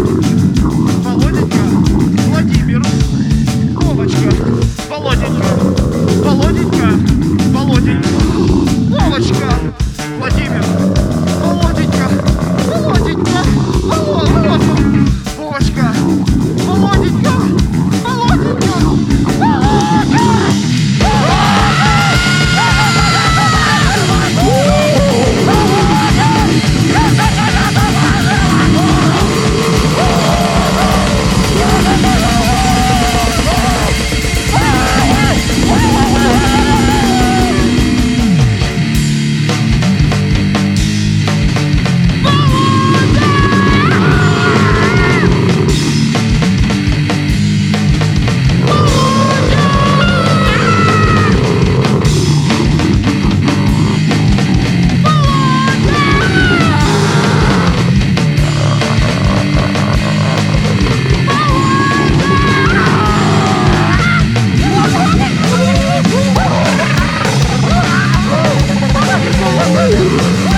Yeah. you